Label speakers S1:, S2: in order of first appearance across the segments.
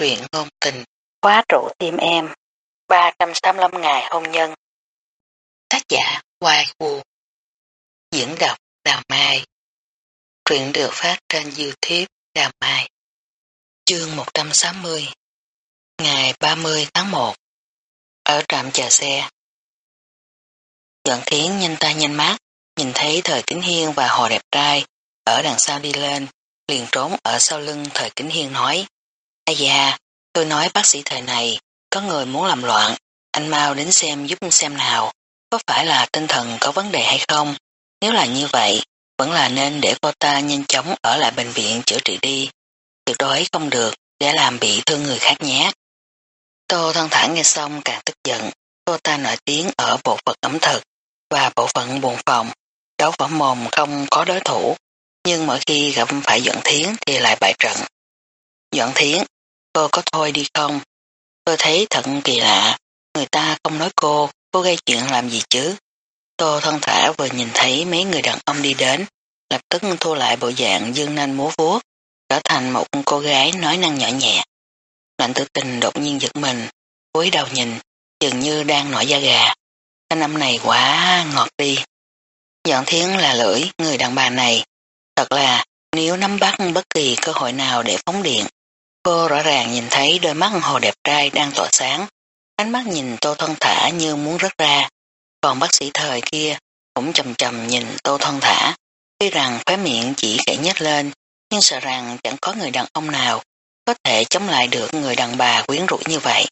S1: truyện ngôn tình, khóa trụ tim em, 385 ngày hôn nhân. Tác giả Hoài Vũ Diễn đọc Đào Mai. Truyện được phát trên Youtube Đào Mai. Chương 160 Ngày 30 tháng 1 Ở trạm chờ xe. Dẫn thiến nhanh tay nhanh mắt nhìn thấy thời kính hiên và hồ đẹp trai ở đằng sau đi lên liền trốn ở sau lưng thời kính hiên nói Ây da, tôi nói bác sĩ thời này, có người muốn làm loạn, anh mau đến xem giúp xem nào, có phải là tinh thần có vấn đề hay không? Nếu là như vậy, vẫn là nên để cô ta nhanh chóng ở lại bệnh viện chữa trị đi. Tuyệt đối không được để làm bị thương người khác nhé. Tô thân thẳng nghe xong càng tức giận, cô ta nổi tiếng ở bộ phận ẩm thực và bộ phận buồn phòng, đấu võ mồm không có đối thủ, nhưng mỗi khi gặp phải giận thiến thì lại bại trận. Doãn thiến, cô có thôi đi không? Tôi thấy thật kỳ lạ, người ta không nói cô, cô gây chuyện làm gì chứ? Tô thân thả vừa nhìn thấy mấy người đàn ông đi đến, lập tức thu lại bộ dạng dương nanh múa vuốt, trở thành một cô gái nói năng nhỏ nhẹ. Lạnh tử tình đột nhiên giật mình, cúi đầu nhìn, dường như đang nổi da gà. Thanh âm này quá ngọt đi. Dọn thiến là lưỡi người đàn bà này. Thật là nếu nắm bắt bất kỳ cơ hội nào để phóng điện, Cô rõ ràng nhìn thấy đôi mắt hồ đẹp trai đang tỏa sáng, ánh mắt nhìn tô thân thả như muốn rớt ra, còn bác sĩ thời kia cũng chầm chầm nhìn tô thân thả, tuy rằng khóe miệng chỉ khẽ nhếch lên, nhưng sợ rằng chẳng có người đàn ông nào có thể chống lại được người đàn bà quyến rũ như vậy.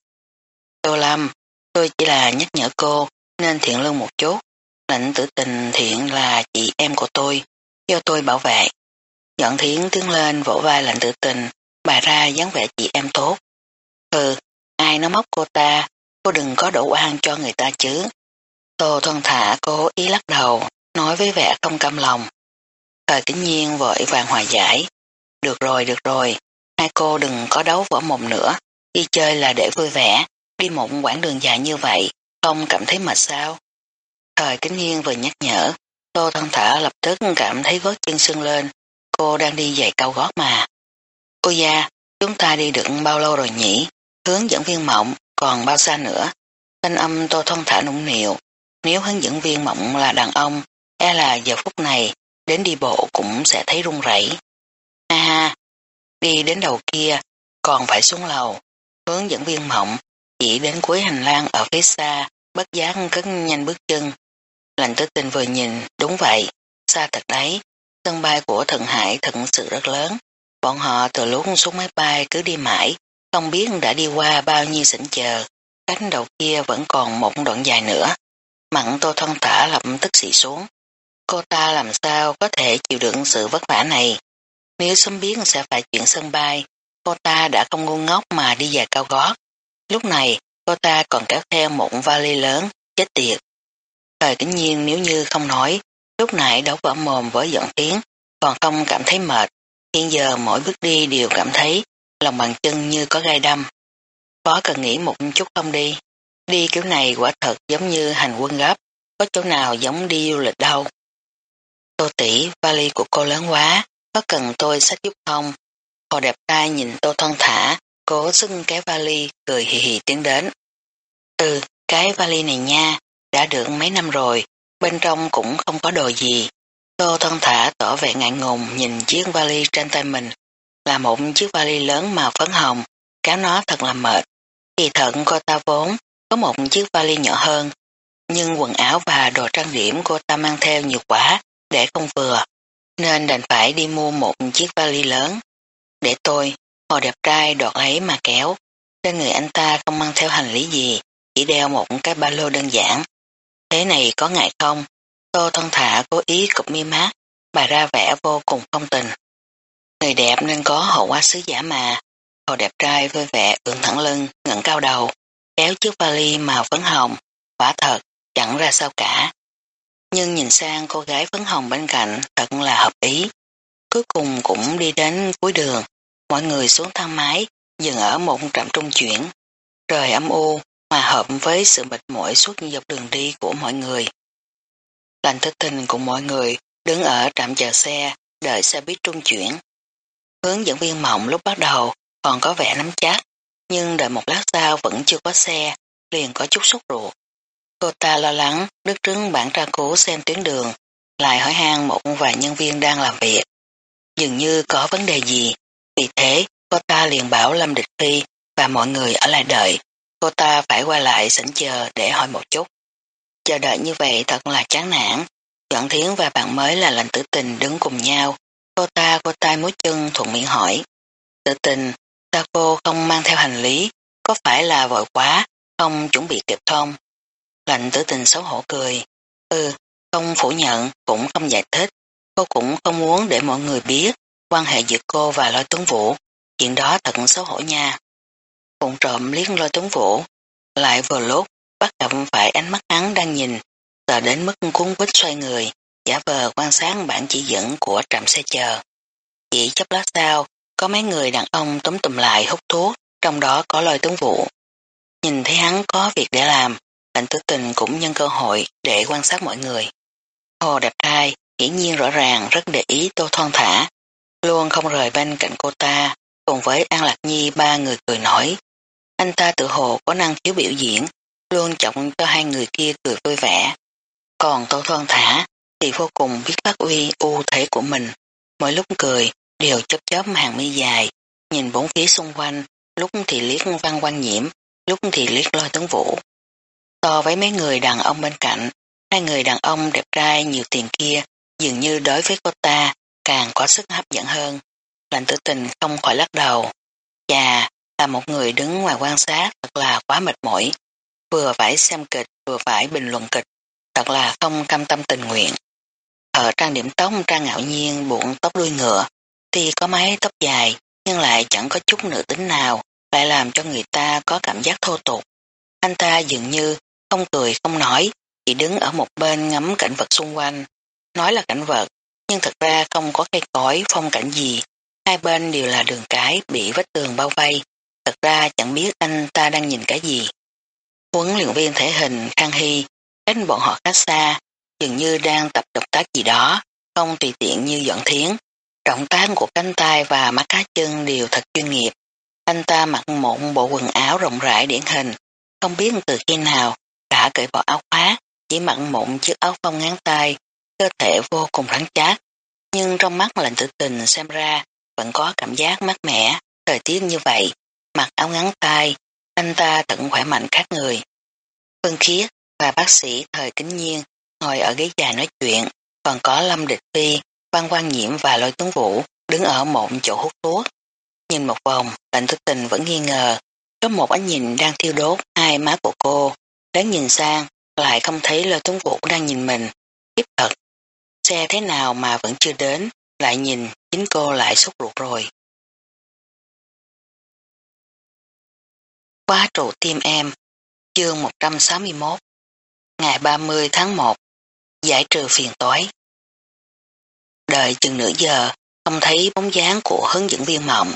S1: Tô Lâm, tôi chỉ là nhắc nhở cô nên thiện lương một chút, lệnh tử tình thiện là chị em của tôi, do tôi bảo vệ. Dọn thiến tiến lên vỗ vai lệnh tử tình, bà ra dáng vẻ chị em tốt. Ừ, ai nó móc cô ta, cô đừng có đổ oan cho người ta chứ. Tô thân thả cố ý lắc đầu, nói với vẻ không cam lòng. Thời kính nhiên vội vàng hòa giải. Được rồi, được rồi, hai cô đừng có đấu võ mồm nữa, đi chơi là để vui vẻ, đi một quãng đường dài như vậy, không cảm thấy mệt sao. Thời kính nhiên vừa nhắc nhở, tô thân thả lập tức cảm thấy gót chân sưng lên, cô đang đi giày cao gót mà. Cô gia, chúng ta đi được bao lâu rồi nhỉ? Hướng dẫn viên mộng, còn bao xa nữa? Thanh âm tô thông thả nũng nịu. Nếu hướng dẫn viên mộng là đàn ông, e là giờ phút này, đến đi bộ cũng sẽ thấy run rẩy. Ha ha, đi đến đầu kia, còn phải xuống lầu. Hướng dẫn viên mộng, chỉ đến cuối hành lang ở phía xa, bất giác cất nhanh bước chân. Lành tư tình vừa nhìn, đúng vậy, xa thật đấy, sân bay của Thượng Hải thật sự rất lớn, Bọn họ từ lúc xuống máy bay cứ đi mãi, không biết đã đi qua bao nhiêu sỉnh chờ, cánh đầu kia vẫn còn một đoạn dài nữa. Mặn tô thân thả lập tức xị xuống. Cô ta làm sao có thể chịu đựng sự vất vả này? Nếu sớm biết sẽ phải chuyển sân bay, cô ta đã không ngu ngốc mà đi dài cao gót. Lúc này, cô ta còn kéo theo một vali lớn, chết tiệt. Thời kính nhiên nếu như không nói, lúc nãy đấu vỡ mồm với giọng tiếng, còn không cảm thấy mệt, Hiện giờ mỗi bước đi đều cảm thấy lòng bàn chân như có gai đâm. Có cần nghĩ một chút không đi. Đi kiểu này quả thật giống như hành quân gấp, có chỗ nào giống đi du lịch đâu. Tô tỷ, vali của cô lớn quá, có cần tôi sách giúp không? Hồ đẹp trai nhìn tô thon thả, cố xưng cái vali, cười hì hì tiến đến. Ừ, cái vali này nha, đã được mấy năm rồi, bên trong cũng không có đồ gì, Tô thân thả tỏ vẻ ngại ngùng nhìn chiếc vali trên tay mình, là một chiếc vali lớn màu phấn hồng, kéo nó thật là mệt. Kỳ thận cô ta vốn có một chiếc vali nhỏ hơn, nhưng quần áo và đồ trang điểm cô ta mang theo nhiều quá để không vừa, nên đành phải đi mua một chiếc vali lớn. Để tôi, hồ đẹp trai đoạt lấy mà kéo, trên người anh ta không mang theo hành lý gì, chỉ đeo một cái ba lô đơn giản. Thế này có ngại không? Tô thân thả cố ý cụp mi mát, bà ra vẻ vô cùng phong tình. Người đẹp nên có hậu hoa sứ giả mà. Hồ đẹp trai vui vẻ ưỡn thẳng lưng, ngẩng cao đầu, kéo chiếc vali màu phấn hồng, quả thật, chẳng ra sao cả. Nhưng nhìn sang cô gái phấn hồng bên cạnh thật là hợp ý. Cuối cùng cũng đi đến cuối đường, mọi người xuống thang máy, dừng ở một trạm trung chuyển. Trời âm u, hòa hợp với sự mệt mỏi suốt dọc đường đi của mọi người. Lành thức tình cùng mọi người đứng ở trạm chờ xe, đợi xe buýt trung chuyển. Hướng dẫn viên mộng lúc bắt đầu còn có vẻ nắm chắc, nhưng đợi một lát sau vẫn chưa có xe, liền có chút sốt ruột. Cô ta lo lắng, đứt trứng bản tra cứu xem tuyến đường, lại hỏi han một vài nhân viên đang làm việc. Dường như có vấn đề gì, vì thế cô ta liền bảo Lâm Địch Phi và mọi người ở lại đợi. Cô ta phải qua lại sẵn chờ để hỏi một chút. Chờ đợi như vậy thật là chán nản. Doãn Thiến và bạn mới là lệnh tử tình đứng cùng nhau. Cô ta cô tay múi chân thuận miệng hỏi. Tử tình, sao cô không mang theo hành lý? Có phải là vội quá, không chuẩn bị kịp không? Lệnh tử tình xấu hổ cười. Ừ, không phủ nhận, cũng không giải thích. Cô cũng không muốn để mọi người biết quan hệ giữa cô và lôi tuấn vũ. Chuyện đó thật xấu hổ nha. Phụng trộm liếc lôi tuấn vũ. Lại vừa lúc, bắt gặp phải ánh mắt hắn đang nhìn, sợ đến mức cuốn quýt xoay người, giả vờ quan sát bản chỉ dẫn của trạm xe chờ. Chỉ chấp lát sau, có mấy người đàn ông túm tùm lại hút thuốc, trong đó có lôi tướng vụ Nhìn thấy hắn có việc để làm, lệnh tử tình cũng nhân cơ hội để quan sát mọi người. Hồ đẹp trai, hiển nhiên rõ ràng rất để ý tô thon thả, luôn không rời bên cạnh cô ta, cùng với An Lạc Nhi ba người cười nổi. Anh ta tự hồ có năng khiếu biểu diễn, luôn trọng cho hai người kia cười vui vẻ. Còn tô thon thả thì vô cùng biết phát uy ưu thế của mình. Mỗi lúc cười, đều chớp chớp hàng mi dài, nhìn bốn phía xung quanh, lúc thì liếc văn quan nhiễm, lúc thì liếc lôi tướng vũ. So với mấy người đàn ông bên cạnh, hai người đàn ông đẹp trai nhiều tiền kia dường như đối với cô ta càng có sức hấp dẫn hơn. Lành tử tình không khỏi lắc đầu. Chà, là một người đứng ngoài quan sát thật là quá mệt mỏi. Vừa phải xem kịch, vừa phải bình luận kịch. Thật là không cam tâm tình nguyện. Ở trang điểm tóc trang ngạo nhiên buộn tóc đuôi ngựa, thì có mái tóc dài, nhưng lại chẳng có chút nữ tính nào, lại làm cho người ta có cảm giác thô tục. Anh ta dường như không cười không nói, chỉ đứng ở một bên ngắm cảnh vật xung quanh. Nói là cảnh vật, nhưng thật ra không có cây cối phong cảnh gì. Hai bên đều là đường cái bị vách tường bao vây. Thật ra chẳng biết anh ta đang nhìn cái gì. Huấn luyện viên thể hình Khang Hy cách bọn họ khá xa, dường như đang tập động tác gì đó, không tùy tiện như dọn thiến. Động tác của cánh tay và mắt cá chân đều thật chuyên nghiệp. Anh ta mặc một bộ quần áo rộng rãi điển hình, không biết từ khi nào đã cởi bỏ áo khoác, chỉ mặc một chiếc áo phông ngắn tay, cơ thể vô cùng rắn chắc. Nhưng trong mắt lệnh tử tình xem ra vẫn có cảm giác mát mẻ, thời tiết như vậy, mặc áo ngắn tay, anh ta tận khỏe mạnh khác người. Phân khiết và bác sĩ thời kính nhiên ngồi ở ghế dài nói chuyện, còn có Lâm Địch Phi, Văn Quang Nhiễm và Lôi Tuấn Vũ đứng ở một chỗ hút thuốc. Nhìn một vòng, lệnh thức tình vẫn nghi ngờ, có một ánh nhìn đang thiêu đốt hai má của cô, đáng nhìn sang, lại không thấy Lôi Tuấn Vũ đang nhìn mình. Tiếp thật, xe thế nào mà vẫn chưa đến, lại nhìn, chính cô lại sốt ruột rồi. Quá trụ tim em, chương 161, ngày 30 tháng 1, giải trừ phiền toái. Đợi chừng nửa giờ, không thấy bóng dáng của hướng dẫn viên mộng.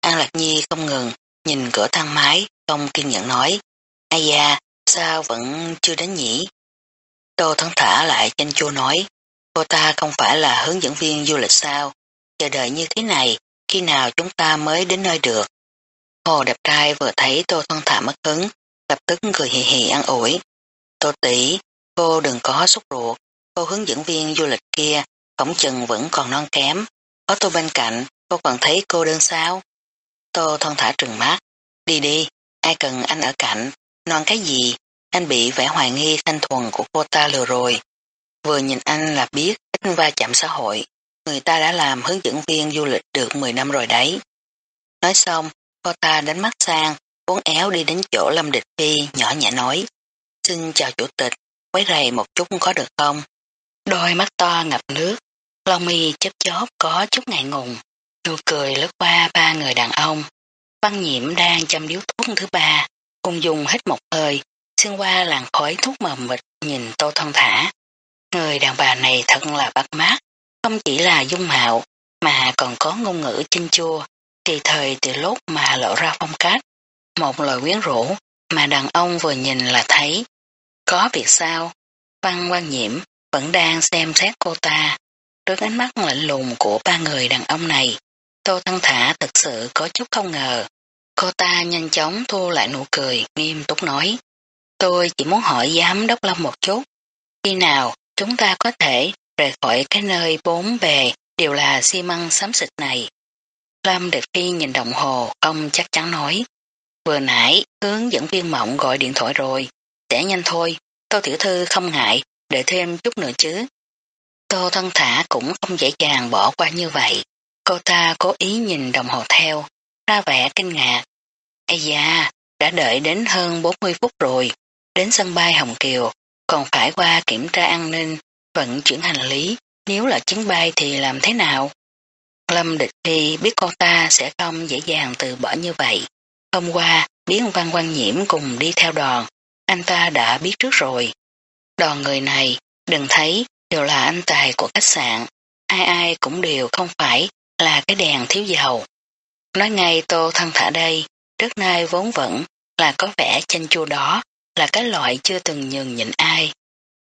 S1: An Lạc Nhi không ngừng, nhìn cửa thang máy, không kiên nhẫn nói, ai da, sao vẫn chưa đến nhỉ? Tô thắng thả lại chanh chua nói, cô ta không phải là hướng dẫn viên du lịch sao, chờ đợi như thế này, khi nào chúng ta mới đến nơi được. Hồ đẹp trai vừa thấy tô thăng thả mất hứng, lập tức cười hì hì ăn ủi. Tô tỷ, cô đừng có xúc ruột, cô hướng dẫn viên du lịch kia, cổng chừng vẫn còn non kém. Có tôi bên cạnh, cô còn thấy cô đơn sao? Tô thon thả trừng mắt. Đi đi, ai cần anh ở cạnh, non cái gì, anh bị vẻ hoài nghi thanh thuần của cô ta lừa rồi. Vừa nhìn anh là biết ít va chạm xã hội, người ta đã làm hướng dẫn viên du lịch được 10 năm rồi đấy. Nói xong, cô ta đánh mắt sang, cuốn éo đi đến chỗ Lâm Địch Phi nhỏ nhẹ nói. Xin chào chủ tịch, quấy rầy một chút có được không? Đôi mắt to ngập nước, lông mi chớp chóp có chút ngại ngùng, nụ cười lướt qua ba người đàn ông. Văn nhiễm đang chăm điếu thuốc thứ ba, cùng dùng hết một hơi, xuyên qua làn khói thuốc mờ mịt nhìn tô thân thả. Người đàn bà này thật là bắt mắt, không chỉ là dung mạo, mà còn có ngôn ngữ chinh chua, kỳ thời từ lúc mà lộ ra phong cách. Một lời quyến rũ mà đàn ông vừa nhìn là thấy. Có việc sao? Văn quan nhiễm vẫn đang xem xét cô ta. Trước ánh mắt lạnh lùng của ba người đàn ông này, Tô Thăng Thả thực sự có chút không ngờ. Cô ta nhanh chóng thu lại nụ cười, nghiêm túc nói. Tôi chỉ muốn hỏi giám đốc Lâm một chút. Khi nào chúng ta có thể rời khỏi cái nơi bốn bề đều là xi măng xám xịt này. Lâm Địch Phi nhìn đồng hồ, ông chắc chắn nói. Vừa nãy, hướng dẫn viên mộng gọi điện thoại rồi. Sẽ nhanh thôi, Tô Tiểu Thư không ngại, để thêm chút nữa chứ. Tô Thân Thả cũng không dễ dàng bỏ qua như vậy. Cô ta cố ý nhìn đồng hồ theo, ra vẻ kinh ngạc. Ây da, đã đợi đến hơn 40 phút rồi, đến sân bay Hồng Kiều, còn phải qua kiểm tra an ninh, vận chuyển hành lý, nếu là chuyến bay thì làm thế nào? Lâm Địch Phi biết cô ta sẽ không dễ dàng từ bỏ như vậy. Hôm qua, biến văn quan nhiễm cùng đi theo đoàn, anh ta đã biết trước rồi. Đoàn người này, đừng thấy, đều là anh tài của khách sạn, ai ai cũng đều không phải là cái đèn thiếu dầu. Nói ngay tô thân thả đây, trước nay vốn vẫn là có vẻ chanh chua đó, là cái loại chưa từng nhường nhịn ai.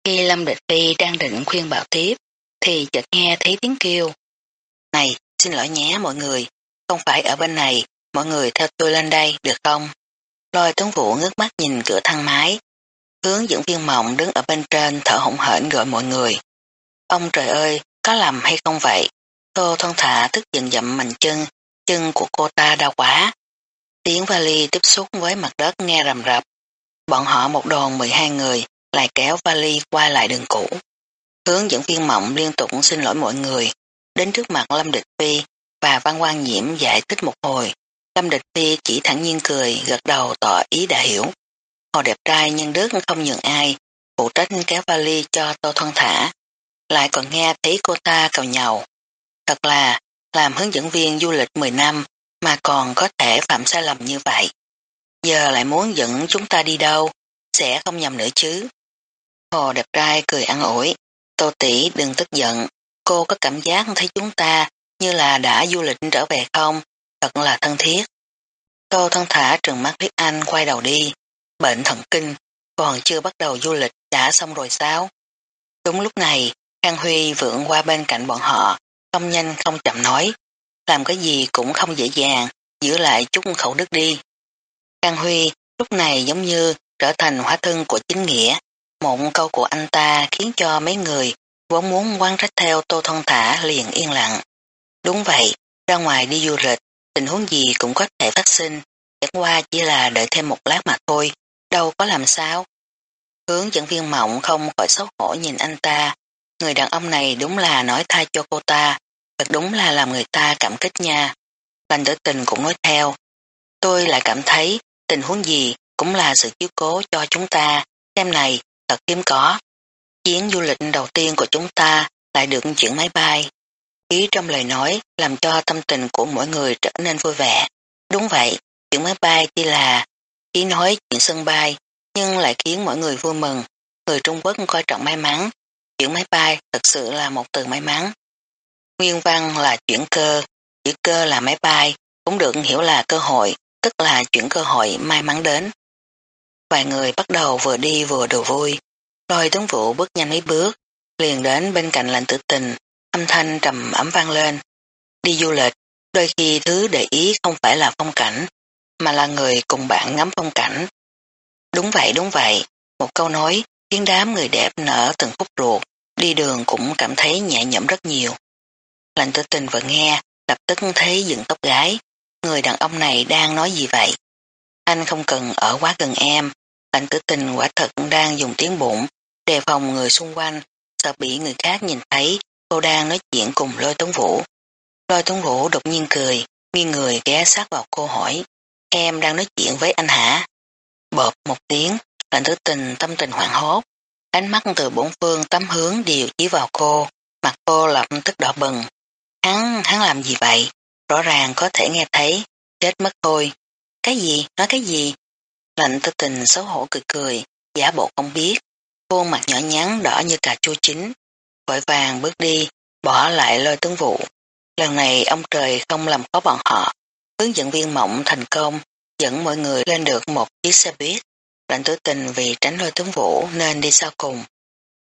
S1: Khi Lâm Địch Phi đang định khuyên bảo tiếp, thì chợt nghe thấy tiếng kêu. Này, xin lỗi nhé mọi người, không phải ở bên này, mọi người theo tôi lên đây, được không? Lôi tuấn vũ ngước mắt nhìn cửa thang máy, hướng dẫn viên mộng đứng ở bên trên thở hổn hển gọi mọi người. Ông trời ơi, có làm hay không vậy? Tô thân thả tức giận dậm mạnh chân, chân của cô ta đau quá. Tiếng vali tiếp xúc với mặt đất nghe rầm rập. Bọn họ một đồn 12 người lại kéo vali qua lại đường cũ. Hướng dẫn viên mộng liên tục xin lỗi mọi người, đến trước mặt Lâm Địch Phi và Văn Quang Nhiễm giải thích một hồi. Lâm Địch Phi chỉ thẳng nhiên cười, gật đầu tỏ ý đã hiểu. Họ đẹp trai nhân đức không nhường ai, phụ trách kéo vali cho Tô Thoan Thả. Lại còn nghe thấy cô ta cầu nhầu. Thật là, làm hướng dẫn viên du lịch 10 năm mà còn có thể phạm sai lầm như vậy. Giờ lại muốn dẫn chúng ta đi đâu, sẽ không nhầm nữa chứ. Hồ đẹp trai cười ăn ủi. Tô tỷ đừng tức giận, cô có cảm giác thấy chúng ta như là đã du lịch trở về không, thật là thân thiết. Tô thân thả trừng mắt liếc anh quay đầu đi, bệnh thần kinh, còn chưa bắt đầu du lịch đã xong rồi sao? Đúng lúc này, Khang Huy vượng qua bên cạnh bọn họ, không nhanh không chậm nói, làm cái gì cũng không dễ dàng, giữ lại chút khẩu đức đi. Khang Huy lúc này giống như trở thành hóa thân của chính nghĩa, một câu của anh ta khiến cho mấy người vốn muốn quan trách theo Tô Thông Thả liền yên lặng. Đúng vậy, ra ngoài đi du lịch, tình huống gì cũng có thể phát sinh, chẳng qua chỉ là đợi thêm một lát mà thôi, đâu có làm sao. Hướng dẫn viên mộng không khỏi xấu hổ nhìn anh ta, người đàn ông này đúng là nói thay cho cô ta, thật đúng là làm người ta cảm kích nha. Lành tử tình cũng nói theo, tôi lại cảm thấy tình huống gì cũng là sự chiếu cố cho chúng ta, xem này, thật hiếm có. Chuyến du lịch đầu tiên của chúng ta lại được chuyển máy bay. Ý trong lời nói làm cho tâm tình của mỗi người trở nên vui vẻ. Đúng vậy, chuyển máy bay chỉ là ý nói chuyện sân bay, nhưng lại khiến mọi người vui mừng. Người Trung Quốc coi trọng may mắn. Chuyển máy bay thật sự là một từ may mắn. Nguyên văn là chuyển cơ, chữ cơ là máy bay, cũng được hiểu là cơ hội, tức là chuyển cơ hội may mắn đến. Vài người bắt đầu vừa đi vừa đồ vui. Lôi tướng vụ bước nhanh mấy bước, liền đến bên cạnh lạnh tử tình, âm thanh trầm ấm vang lên. Đi du lịch, đôi khi thứ để ý không phải là phong cảnh, mà là người cùng bạn ngắm phong cảnh. Đúng vậy, đúng vậy, một câu nói khiến đám người đẹp nở từng khúc ruột, đi đường cũng cảm thấy nhẹ nhõm rất nhiều. Lạnh tử tình vừa nghe, lập tức thấy dựng tóc gái, người đàn ông này đang nói gì vậy? Anh không cần ở quá gần em, lạnh tử tình quả thật đang dùng tiếng bụng, đề phòng người xung quanh, sợ bị người khác nhìn thấy cô đang nói chuyện cùng lôi tống vũ. Lôi tống vũ đột nhiên cười, nghiêng người ghé sát vào cô hỏi, em đang nói chuyện với anh hả? Bộp một tiếng, lệnh tử tình tâm tình hoảng hốt, ánh mắt từ bốn phương tấm hướng đều chỉ vào cô, mặt cô lập tức đỏ bừng. Hắn, hắn làm gì vậy? Rõ ràng có thể nghe thấy, chết mất thôi. Cái gì? Nói cái gì? lệnh tư tình xấu hổ cười cười, giả bộ không biết. Khuôn mặt nhỏ nhắn đỏ như cà chua chín. Vội vàng bước đi, bỏ lại lôi tướng vụ. Lần này ông trời không làm khó bọn họ. Hướng dẫn viên mộng thành công, dẫn mọi người lên được một chiếc xe buýt. Lệnh tử tình vì tránh lôi tướng vũ nên đi sau cùng.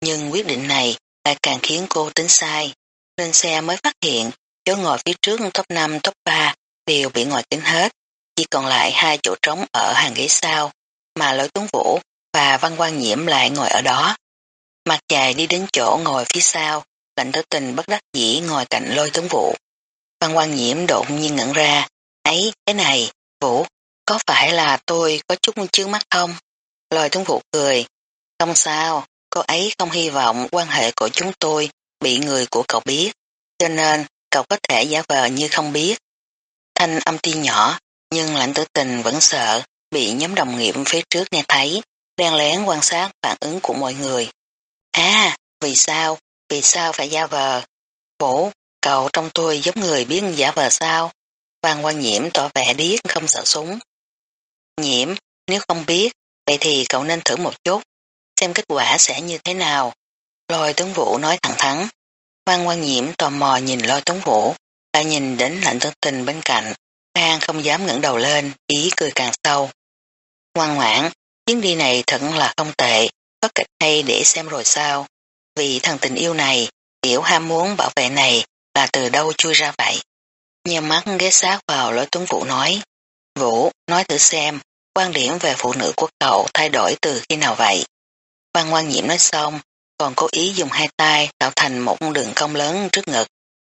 S1: Nhưng quyết định này lại càng khiến cô tính sai. Lên xe mới phát hiện chỗ ngồi phía trước top 5, top 3 đều bị ngồi kín hết. chỉ còn lại hai chỗ trống ở hàng ghế sau, mà lôi tướng vũ và văn quan nhiễm lại ngồi ở đó. Mặt dài đi đến chỗ ngồi phía sau, lạnh tử tình bất đắc dĩ ngồi cạnh lôi tướng vũ. Văn quan nhiễm đột nhiên ngẩn ra, ấy, cái này, Vũ, có phải là tôi có chút chướng mắt không? Lôi tướng vũ cười, không sao, cô ấy không hy vọng quan hệ của chúng tôi bị người của cậu biết, cho nên cậu có thể giả vờ như không biết. Thanh âm ti nhỏ, nhưng lãnh tử tình vẫn sợ bị nhóm đồng nghiệp phía trước nghe thấy, đang lén quan sát phản ứng của mọi người. À, vì sao? Vì sao phải giả vờ? Vũ, cậu trong tôi giống người biết giả vờ sao? Văn quan nhiễm tỏ vẻ điếc không sợ súng. Nhiễm, nếu không biết, vậy thì cậu nên thử một chút, xem kết quả sẽ như thế nào. Lôi tướng vũ nói thẳng thắn. Văn quan nhiễm tò mò nhìn lôi tướng vũ, lại nhìn đến lạnh tướng tình bên cạnh. An không dám ngẩng đầu lên, ý cười càng sâu. Ngoan ngoãn, chuyến đi này thật là không tệ, có kịch hay để xem rồi sao. Vì thằng tình yêu này, kiểu ham muốn bảo vệ này là từ đâu chui ra vậy. Nhiều mắt ghé sát vào lối tuấn Vũ nói. Vũ, nói thử xem, quan điểm về phụ nữ của cậu thay đổi từ khi nào vậy? Văn quan nhiễm nói xong, còn cố ý dùng hai tay tạo thành một đường cong lớn trước ngực.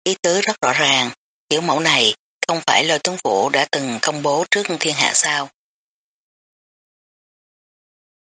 S1: Ý tứ rất rõ ràng, kiểu mẫu này không phải lời tuấn vũ đã từng công bố trước thiên hạ sao.